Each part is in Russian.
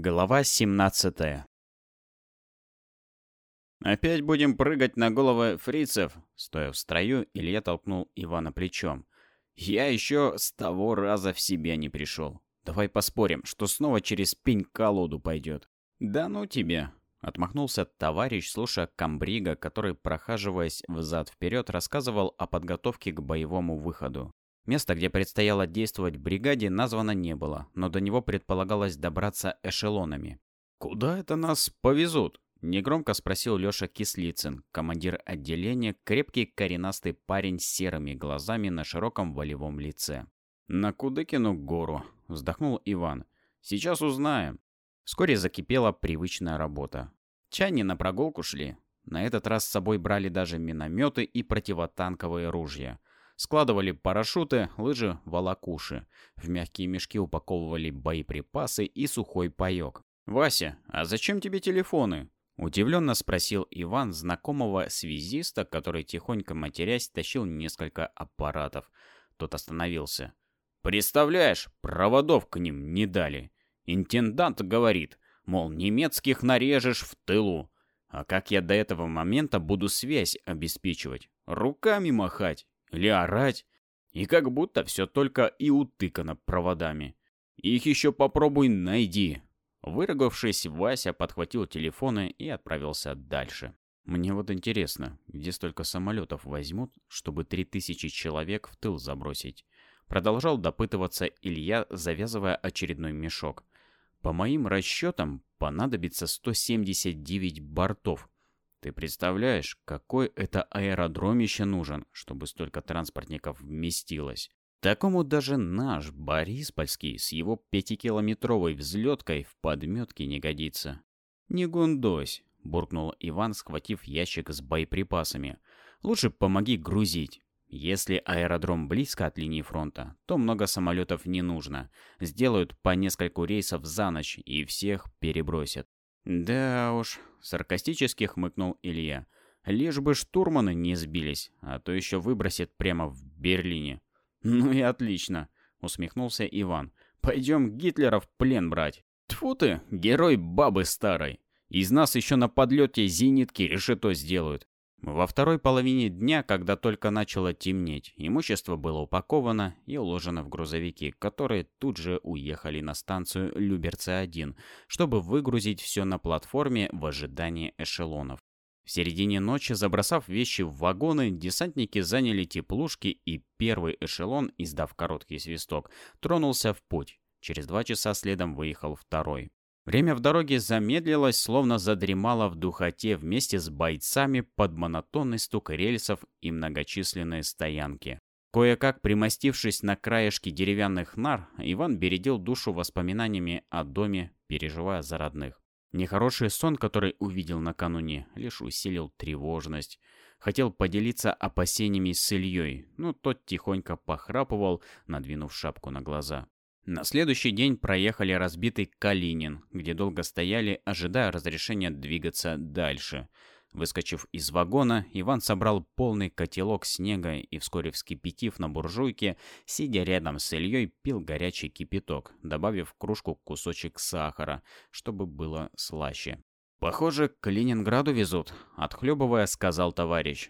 Глава 17 «Опять будем прыгать на головы фрицев?» Стоя в строю, Илья толкнул Ивана плечом. «Я еще с того раза в себя не пришел. Давай поспорим, что снова через пень-колоду пойдет». «Да ну тебе!» Отмахнулся товарищ, слушая комбрига, который, прохаживаясь взад-вперед, рассказывал о подготовке к боевому выходу. Место, где предстояло действовать бригаде, названо не было, но до него предполагалось добраться эшелонами. «Куда это нас повезут?» — негромко спросил Лёша Кислицын, командир отделения, крепкий коренастый парень с серыми глазами на широком волевом лице. «На Кудыкину гору», — вздохнул Иван. «Сейчас узнаем». Вскоре закипела привычная работа. Чайни на прогулку шли. На этот раз с собой брали даже минометы и противотанковые ружья. Складывали парашюты, лыжи, волокуши. В мягкие мешки упаковывали боеприпасы и сухой паёк. «Вася, а зачем тебе телефоны?» Удивленно спросил Иван знакомого связиста, который тихонько матерясь тащил несколько аппаратов. Тот остановился. «Представляешь, проводов к ним не дали. Интендант говорит, мол, немецких нарежешь в тылу. А как я до этого момента буду связь обеспечивать? Руками махать? Или орать. И как будто все только и утыкано проводами. Их еще попробуй найди. Выругавшись, Вася подхватил телефоны и отправился дальше. Мне вот интересно, где столько самолетов возьмут, чтобы 3000 человек в тыл забросить? Продолжал допытываться Илья, завязывая очередной мешок. По моим расчетам, понадобится 179 бортов, ты представляешь, какой это аэродромище нужен, чтобы столько транспортников вместилось? Такому даже наш Бориспольский с его пятикилометровой взлеткой в подметке не годится. «Не гундось», — буркнул Иван, схватив ящик с боеприпасами. «Лучше помоги грузить. Если аэродром близко от линии фронта, то много самолетов не нужно. Сделают по нескольку рейсов за ночь и всех перебросят. «Да уж», — саркастически хмыкнул Илья. «Лишь бы штурманы не сбились, а то еще выбросят прямо в Берлине». «Ну и отлично», — усмехнулся Иван. «Пойдем Гитлера в плен брать». Тфу ты, герой бабы старой. Из нас еще на подлете зенитки решето сделают. Во второй половине дня, когда только начало темнеть, имущество было упаковано и уложено в грузовики, которые тут же уехали на станцию Люберцы-1, чтобы выгрузить все на платформе в ожидании эшелонов. В середине ночи, забросав вещи в вагоны, десантники заняли теплушки, и первый эшелон, издав короткий свисток, тронулся в путь. Через два часа следом выехал второй. Время в дороге замедлилось, словно задремало в духоте вместе с бойцами под монотонный стук рельсов и многочисленные стоянки. Кое-как примостившись на краешке деревянных нар, Иван бередил душу воспоминаниями о доме, переживая за родных. Нехороший сон, который увидел накануне, лишь усилил тревожность. Хотел поделиться опасениями с Ильей, но тот тихонько похрапывал, надвинув шапку на глаза. На следующий день проехали разбитый Калинин, где долго стояли, ожидая разрешения двигаться дальше. Выскочив из вагона, Иван собрал полный котелок снега и, вскоре вскипятив на буржуйке, сидя рядом с Ильей, пил горячий кипяток, добавив в кружку кусочек сахара, чтобы было слаще. «Похоже, к Калининграду везут», — отхлебывая, сказал товарищ.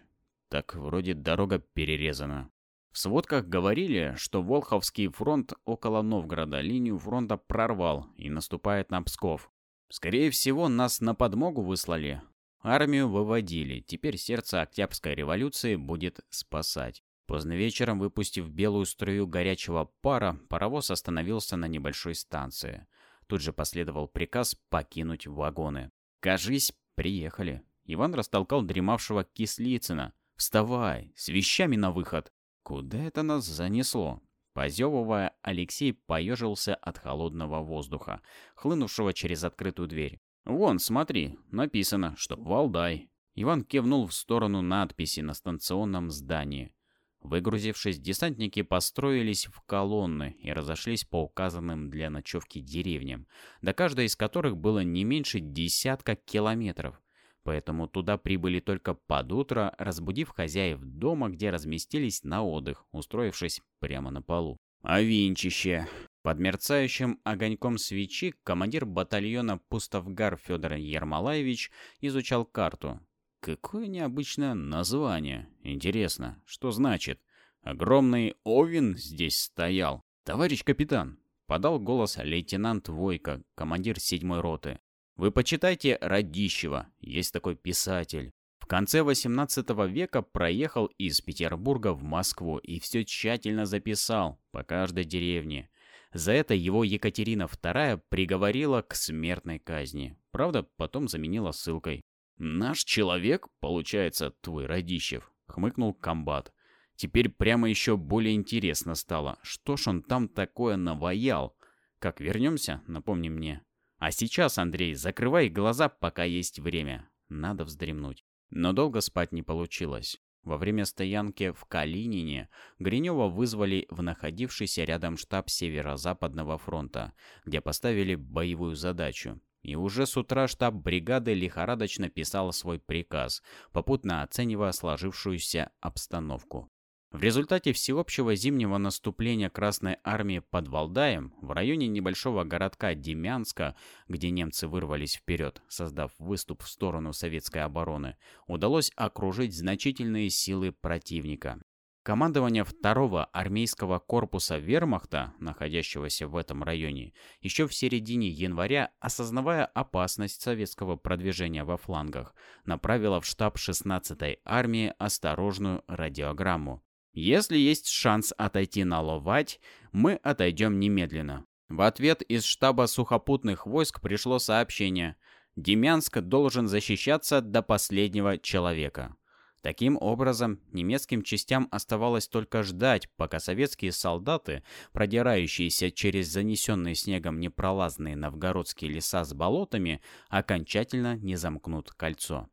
«Так вроде дорога перерезана». В сводках говорили, что Волховский фронт около Новгорода линию фронта прорвал и наступает на Псков. Скорее всего, нас на подмогу выслали. Армию выводили, теперь сердце Октябрьской революции будет спасать. Поздно вечером, выпустив белую струю горячего пара, паровоз остановился на небольшой станции. Тут же последовал приказ покинуть вагоны. «Кажись, приехали». Иван растолкал дремавшего Кислицына. «Вставай, с вещами на выход!» Куда это нас занесло? Позевывая, Алексей поежился от холодного воздуха, хлынувшего через открытую дверь. «Вон, смотри, написано, что Валдай». Иван кивнул в сторону надписи на станционном здании. Выгрузившись, десантники построились в колонны и разошлись по указанным для ночевки деревням, до каждой из которых было не меньше десятка километров поэтому туда прибыли только под утро, разбудив хозяев дома, где разместились на отдых, устроившись прямо на полу. «А винчище?» Под мерцающим огоньком свечи командир батальона Пустовгар Федор Ермолаевич изучал карту. Какое необычное название. Интересно, что значит? Огромный овен здесь стоял. Товарищ капитан, подал голос лейтенант Войко, командир седьмой роты. Вы почитайте Радищева, есть такой писатель. В конце 18 века проехал из Петербурга в Москву и все тщательно записал по каждой деревне. За это его Екатерина II приговорила к смертной казни. Правда, потом заменила ссылкой. «Наш человек, получается, твой Радищев», — хмыкнул комбат. Теперь прямо еще более интересно стало, что ж он там такое наваял. Как вернемся, напомни мне. А сейчас, Андрей, закрывай глаза, пока есть время. Надо вздремнуть. Но долго спать не получилось. Во время стоянки в Калинине Гринева вызвали в находившийся рядом штаб Северо-Западного фронта, где поставили боевую задачу. И уже с утра штаб бригады лихорадочно писал свой приказ, попутно оценивая сложившуюся обстановку. В результате всеобщего зимнего наступления Красной Армии под Валдаем в районе небольшого городка Демянска, где немцы вырвались вперед, создав выступ в сторону советской обороны, удалось окружить значительные силы противника. Командование второго армейского корпуса вермахта, находящегося в этом районе, еще в середине января, осознавая опасность советского продвижения во флангах, направило в штаб 16-й армии осторожную радиограмму. Если есть шанс отойти на Ловать, мы отойдем немедленно. В ответ из штаба сухопутных войск пришло сообщение. Демянск должен защищаться до последнего человека. Таким образом, немецким частям оставалось только ждать, пока советские солдаты, продирающиеся через занесенные снегом непролазные новгородские леса с болотами, окончательно не замкнут кольцо.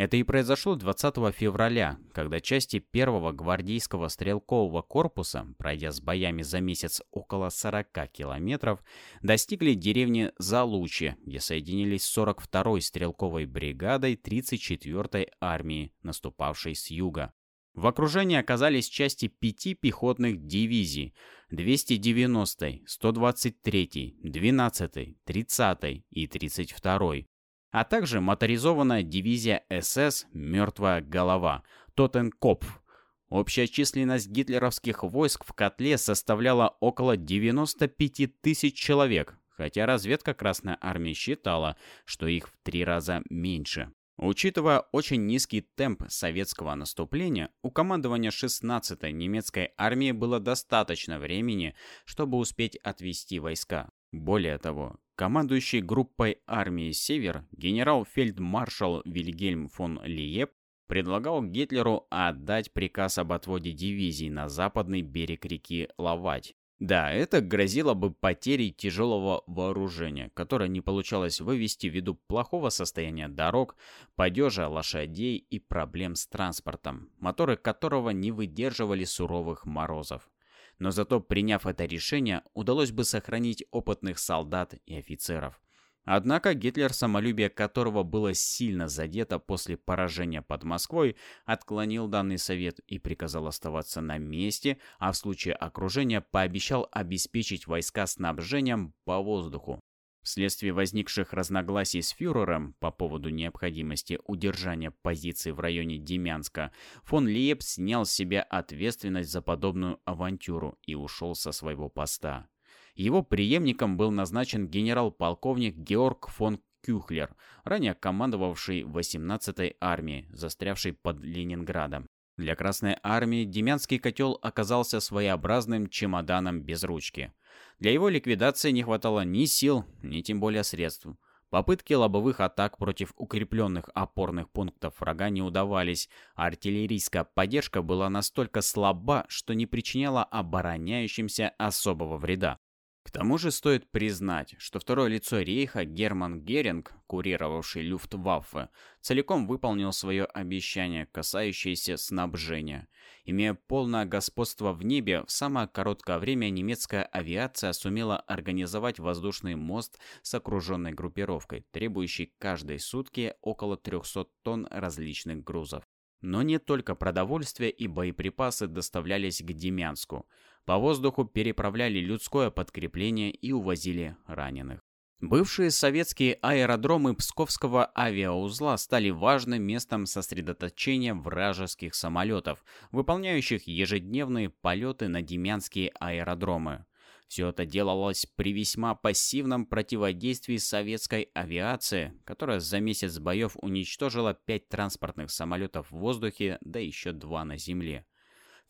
Это и произошло 20 февраля, когда части первого гвардейского стрелкового корпуса, пройдя с боями за месяц около 40 километров, достигли деревни Залучи, где соединились с 42-й стрелковой бригадой 34-й армии, наступавшей с юга. В окружении оказались части пяти пехотных дивизий 290-й, 123-й, 12-й, 30-й и 32-й, а также моторизованная дивизия СС «Мертвая голова» Тоттенкопф. Общая численность гитлеровских войск в котле составляла около 95 тысяч человек, хотя разведка Красной Армии считала, что их в три раза меньше. Учитывая очень низкий темп советского наступления, у командования 16-й немецкой армии было достаточно времени, чтобы успеть отвести войска. Более того, командующий группой армии «Север» генерал-фельдмаршал Вильгельм фон Лиеп предлагал Гитлеру отдать приказ об отводе дивизий на западный берег реки Лавать. Да, это грозило бы потерей тяжелого вооружения, которое не получалось вывести ввиду плохого состояния дорог, падежа лошадей и проблем с транспортом, моторы которого не выдерживали суровых морозов но зато приняв это решение, удалось бы сохранить опытных солдат и офицеров. Однако Гитлер, самолюбие которого было сильно задето после поражения под Москвой, отклонил данный совет и приказал оставаться на месте, а в случае окружения пообещал обеспечить войска снабжением по воздуху. Вследствие возникших разногласий с фюрером по поводу необходимости удержания позиций в районе Демянска, фон Лиеп снял с себя ответственность за подобную авантюру и ушел со своего поста. Его преемником был назначен генерал-полковник Георг фон Кюхлер, ранее командовавший 18-й армией, застрявшей под Ленинградом. Для Красной армии Демянский котел оказался своеобразным чемоданом без ручки. Для его ликвидации не хватало ни сил, ни тем более средств. Попытки лобовых атак против укрепленных опорных пунктов врага не удавались, а артиллерийская поддержка была настолько слаба, что не причиняла обороняющимся особого вреда. К тому же стоит признать, что второе лицо Рейха Герман Геринг, курировавший Люфтваффе, целиком выполнил свое обещание, касающееся снабжения. Имея полное господство в небе, в самое короткое время немецкая авиация сумела организовать воздушный мост с окруженной группировкой, требующей каждой сутки около 300 тонн различных грузов. Но не только продовольствие и боеприпасы доставлялись к Демянску. По воздуху переправляли людское подкрепление и увозили раненых. Бывшие советские аэродромы Псковского авиаузла стали важным местом сосредоточения вражеских самолетов, выполняющих ежедневные полеты на демянские аэродромы. Все это делалось при весьма пассивном противодействии советской авиации, которая за месяц боев уничтожила пять транспортных самолетов в воздухе, да еще два на земле.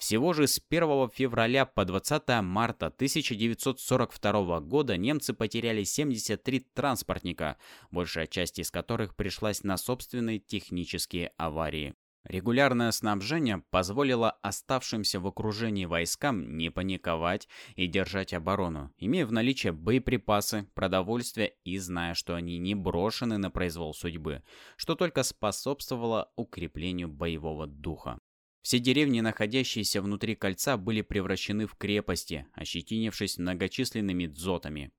Всего же с 1 февраля по 20 марта 1942 года немцы потеряли 73 транспортника, большая часть из которых пришлась на собственные технические аварии. Регулярное снабжение позволило оставшимся в окружении войскам не паниковать и держать оборону, имея в наличии боеприпасы, продовольствие и зная, что они не брошены на произвол судьбы, что только способствовало укреплению боевого духа. Все деревни, находящиеся внутри кольца, были превращены в крепости, ощетинившись многочисленными дзотами.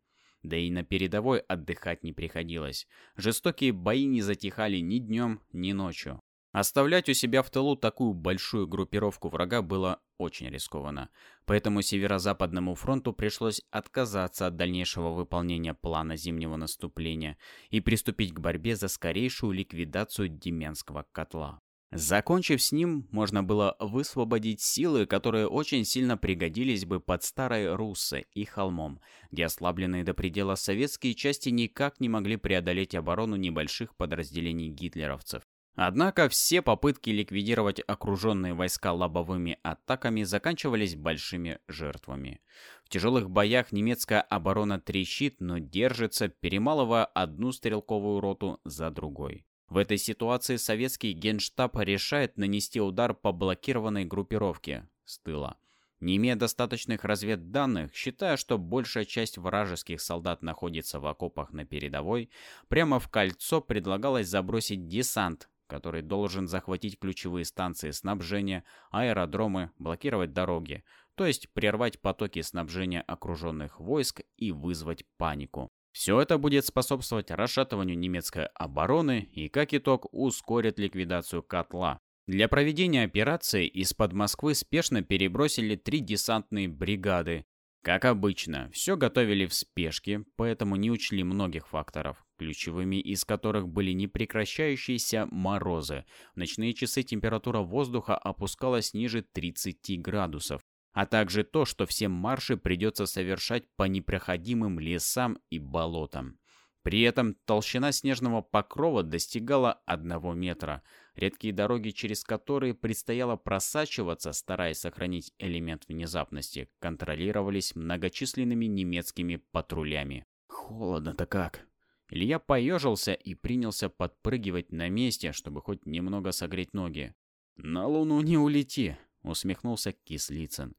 Да и на передовой отдыхать не приходилось. Жестокие бои не затихали ни днем, ни ночью. Оставлять у себя в тылу такую большую группировку врага было очень рискованно. Поэтому Северо-Западному фронту пришлось отказаться от дальнейшего выполнения плана зимнего наступления и приступить к борьбе за скорейшую ликвидацию Деменского котла. Закончив с ним, можно было высвободить силы, которые очень сильно пригодились бы под Старой Руссе и Холмом, где ослабленные до предела советские части никак не могли преодолеть оборону небольших подразделений гитлеровцев. Однако все попытки ликвидировать окруженные войска лобовыми атаками заканчивались большими жертвами. В тяжелых боях немецкая оборона трещит, но держится, перемалывая одну стрелковую роту за другой. В этой ситуации советский генштаб решает нанести удар по блокированной группировке с тыла. Не имея достаточных разведданных, считая, что большая часть вражеских солдат находится в окопах на передовой, прямо в кольцо предлагалось забросить десант, который должен захватить ключевые станции снабжения, аэродромы, блокировать дороги, то есть прервать потоки снабжения окруженных войск и вызвать панику. Все это будет способствовать расшатыванию немецкой обороны и, как итог, ускорит ликвидацию котла. Для проведения операции из-под Москвы спешно перебросили три десантные бригады. Как обычно, все готовили в спешке, поэтому не учли многих факторов, ключевыми из которых были непрекращающиеся морозы. В ночные часы температура воздуха опускалась ниже 30 градусов а также то, что все марши придется совершать по непроходимым лесам и болотам. При этом толщина снежного покрова достигала одного метра. Редкие дороги, через которые предстояло просачиваться, стараясь сохранить элемент внезапности, контролировались многочисленными немецкими патрулями. Холодно-то как. Илья поежился и принялся подпрыгивать на месте, чтобы хоть немного согреть ноги. «На луну не улети», — усмехнулся Кислицын.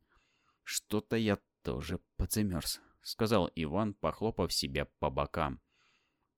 «Что-то я тоже подзамерз», — сказал Иван, похлопав себя по бокам.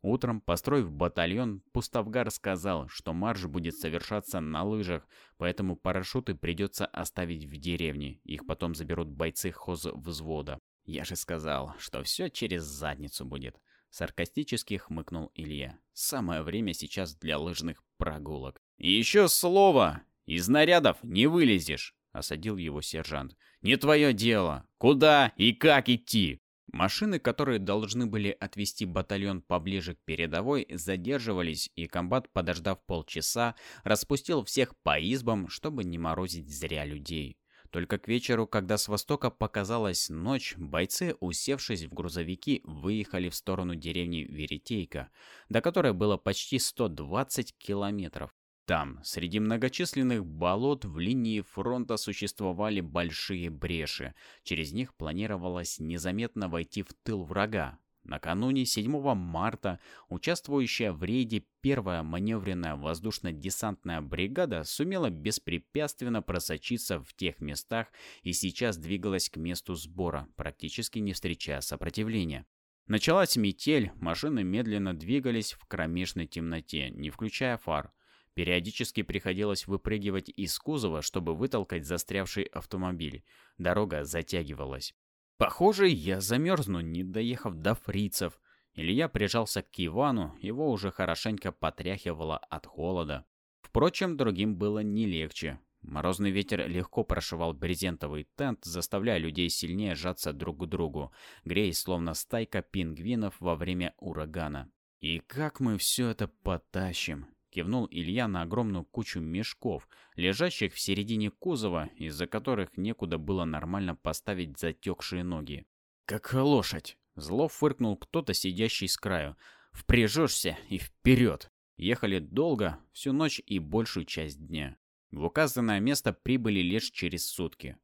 Утром, построив батальон, Пустовгар сказал, что марш будет совершаться на лыжах, поэтому парашюты придется оставить в деревне, их потом заберут бойцы хозвзвода. «Я же сказал, что все через задницу будет», — саркастически хмыкнул Илья. «Самое время сейчас для лыжных прогулок». «Еще слово! Из нарядов не вылезешь!» — осадил его сержант. «Не твое дело! Куда и как идти?» Машины, которые должны были отвести батальон поближе к передовой, задерживались, и комбат, подождав полчаса, распустил всех по избам, чтобы не морозить зря людей. Только к вечеру, когда с востока показалась ночь, бойцы, усевшись в грузовики, выехали в сторону деревни Веретейка, до которой было почти 120 километров. Там, среди многочисленных болот, в линии фронта существовали большие бреши. Через них планировалось незаметно войти в тыл врага. Накануне 7 марта участвующая в рейде первая маневренная воздушно-десантная бригада сумела беспрепятственно просочиться в тех местах и сейчас двигалась к месту сбора, практически не встречая сопротивления. Началась метель, машины медленно двигались в кромешной темноте, не включая фар. Периодически приходилось выпрыгивать из кузова, чтобы вытолкать застрявший автомобиль. Дорога затягивалась. Похоже, я замерзну, не доехав до фрицев. Илья прижался к Ивану, его уже хорошенько потряхивало от холода. Впрочем, другим было не легче. Морозный ветер легко прошивал брезентовый тент, заставляя людей сильнее сжаться друг к другу, греясь словно стайка пингвинов во время урагана. «И как мы все это потащим?» — кивнул Илья на огромную кучу мешков, лежащих в середине кузова, из-за которых некуда было нормально поставить затекшие ноги. «Как лошадь!» — зло фыркнул кто-то, сидящий с краю. «Впряжешься и вперед!» Ехали долго, всю ночь и большую часть дня. В указанное место прибыли лишь через сутки.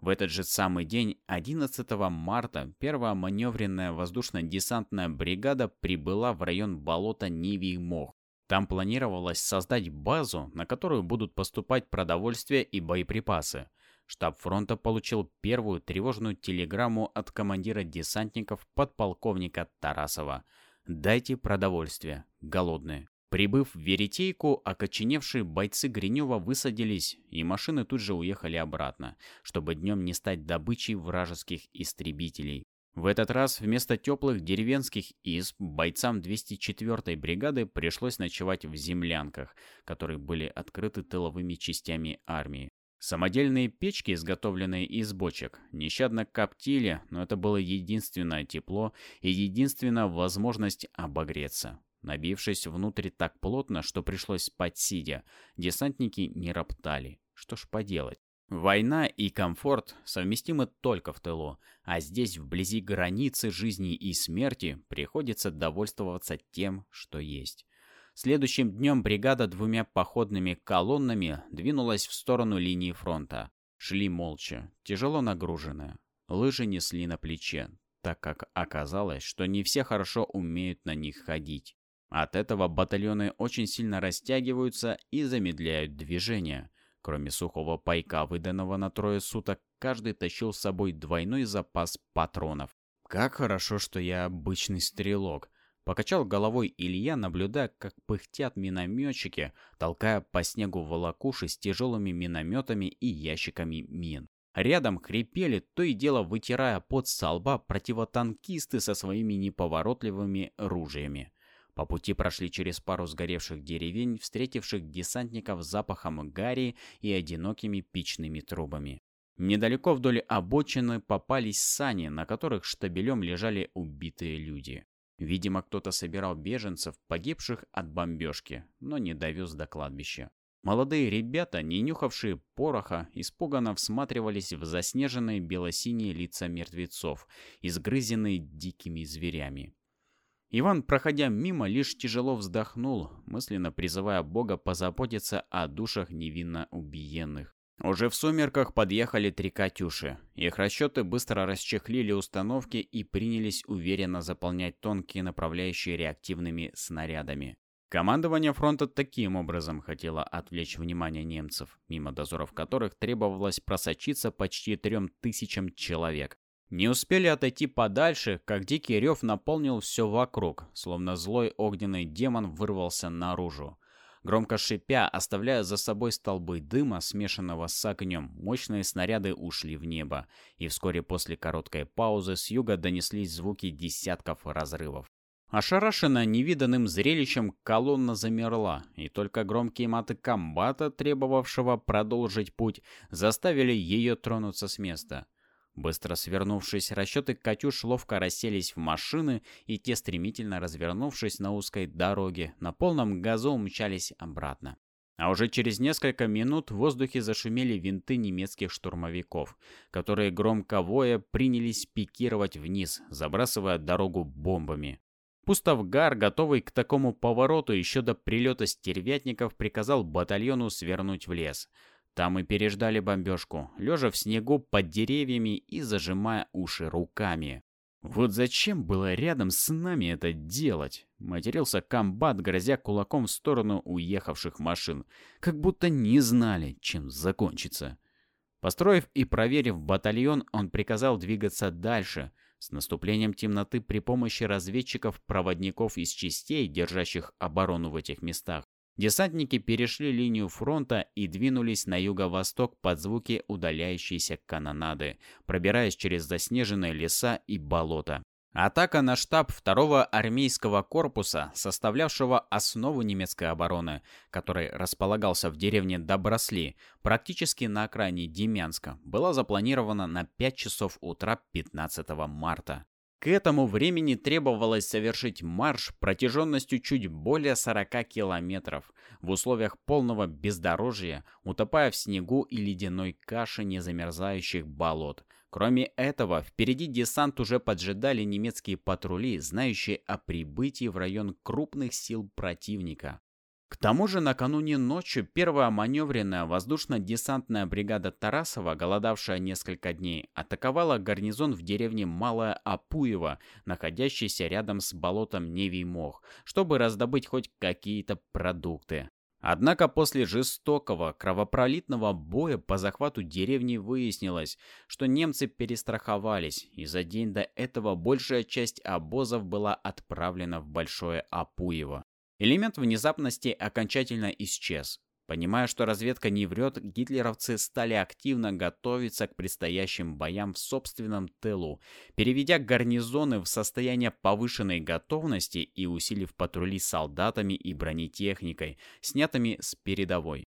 В этот же самый день, 11 марта, первая маневренная воздушно-десантная бригада прибыла в район болота Нивий Мох. Там планировалось создать базу, на которую будут поступать продовольствие и боеприпасы. Штаб фронта получил первую тревожную телеграмму от командира десантников подполковника Тарасова. «Дайте продовольствие. Голодные». Прибыв в Веретейку, окоченевшие бойцы Гринева высадились, и машины тут же уехали обратно, чтобы днем не стать добычей вражеских истребителей. В этот раз вместо теплых деревенских изб бойцам 204-й бригады пришлось ночевать в землянках, которые были открыты тыловыми частями армии. Самодельные печки, изготовленные из бочек, нещадно коптили, но это было единственное тепло и единственная возможность обогреться. Набившись внутрь так плотно, что пришлось спать сидя, десантники не роптали. Что ж поделать. Война и комфорт совместимы только в тылу, а здесь, вблизи границы жизни и смерти, приходится довольствоваться тем, что есть. Следующим днем бригада двумя походными колоннами двинулась в сторону линии фронта. Шли молча, тяжело нагруженные. Лыжи несли на плече, так как оказалось, что не все хорошо умеют на них ходить. От этого батальоны очень сильно растягиваются и замедляют движение. Кроме сухого пайка, выданного на трое суток, каждый тащил с собой двойной запас патронов. «Как хорошо, что я обычный стрелок», — покачал головой Илья, наблюдая, как пыхтят минометчики, толкая по снегу волокуши с тяжелыми минометами и ящиками мин. Рядом хрипели, то и дело вытирая пот со лба противотанкисты со своими неповоротливыми ружьями. По пути прошли через пару сгоревших деревень, встретивших десантников запахом гари и одинокими печными трубами. Недалеко вдоль обочины попались сани, на которых штабелем лежали убитые люди. Видимо, кто-то собирал беженцев, погибших от бомбежки, но не довез до кладбища. Молодые ребята, не нюхавшие пороха, испуганно всматривались в заснеженные белосиние лица мертвецов, изгрызенные дикими зверями. Иван, проходя мимо, лишь тяжело вздохнул, мысленно призывая Бога позаботиться о душах невинно убиенных. Уже в сумерках подъехали три «Катюши». Их расчеты быстро расчехлили установки и принялись уверенно заполнять тонкие направляющие реактивными снарядами. Командование фронта таким образом хотело отвлечь внимание немцев, мимо дозоров которых требовалось просочиться почти трем тысячам человек. Не успели отойти подальше, как дикий рев наполнил все вокруг, словно злой огненный демон вырвался наружу. Громко шипя, оставляя за собой столбы дыма, смешанного с огнем, мощные снаряды ушли в небо, и вскоре после короткой паузы с юга донеслись звуки десятков разрывов. Ошарашенная невиданным зрелищем, колонна замерла, и только громкие маты комбата, требовавшего продолжить путь, заставили ее тронуться с места. Быстро свернувшись, расчеты «Катюш» ловко расселись в машины, и те, стремительно развернувшись на узкой дороге, на полном газу умчались обратно. А уже через несколько минут в воздухе зашумели винты немецких штурмовиков, которые громко воя принялись пикировать вниз, забрасывая дорогу бомбами. Пустовгар, готовый к такому повороту еще до прилета стервятников, приказал батальону свернуть в лес – там и переждали бомбежку, лежа в снегу под деревьями и зажимая уши руками. «Вот зачем было рядом с нами это делать?» — матерился комбат, грозя кулаком в сторону уехавших машин, как будто не знали, чем закончится. Построив и проверив батальон, он приказал двигаться дальше, с наступлением темноты при помощи разведчиков-проводников из частей, держащих оборону в этих местах, Десантники перешли линию фронта и двинулись на юго-восток под звуки удаляющейся канонады, пробираясь через заснеженные леса и болота. Атака на штаб второго армейского корпуса, составлявшего основу немецкой обороны, который располагался в деревне Добросли, практически на окраине Демянска, была запланирована на 5 часов утра 15 марта. К этому времени требовалось совершить марш протяженностью чуть более 40 километров в условиях полного бездорожья, утопая в снегу и ледяной каше незамерзающих болот. Кроме этого, впереди десант уже поджидали немецкие патрули, знающие о прибытии в район крупных сил противника. К тому же накануне ночью первая маневренная воздушно-десантная бригада Тарасова, голодавшая несколько дней, атаковала гарнизон в деревне Малая Апуева, находящийся рядом с болотом Невий Мох, чтобы раздобыть хоть какие-то продукты. Однако после жестокого кровопролитного боя по захвату деревни выяснилось, что немцы перестраховались, и за день до этого большая часть обозов была отправлена в Большое Апуево. Элемент внезапности окончательно исчез. Понимая, что разведка не врет, гитлеровцы стали активно готовиться к предстоящим боям в собственном тылу, переведя гарнизоны в состояние повышенной готовности и усилив патрули солдатами и бронетехникой, снятыми с передовой.